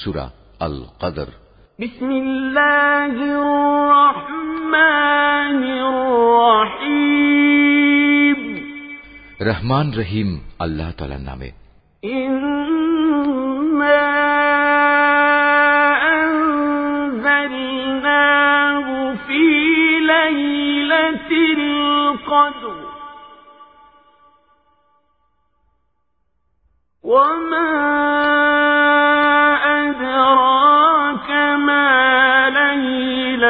সুরা আল কদর بسم الله الرحمن الرحيم রহমান রহিম আল্লাহ তালার নামে إنا أنزلناه في ليلة القدر وما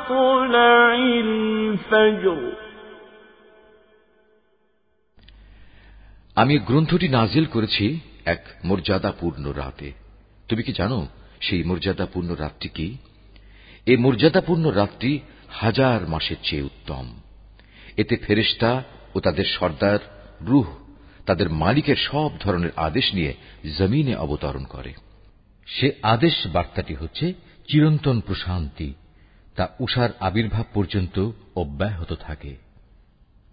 مطلع الفجر আমি গ্রন্থটি নাজিল করেছি এক মর্যাদাপূর্ণ রাতে তুমি কি জানো সেই মর্যাদাপূর্ণ রাতটি কি এই মর্যাদাপূর্ণ রাতটি হাজার মাসের চেয়ে উত্তম এতে ফেরেশতা ও তাদের সর্দার রুহ তাদের মালিকের সব ধরনের আদেশ নিয়ে জমিনে অবতরণ করে সে আদেশ বার্তাটি হচ্ছে চিরন্তন প্রশান্তি তা উষার আবির্ভাব পর্যন্ত অব্যাহত থাকে।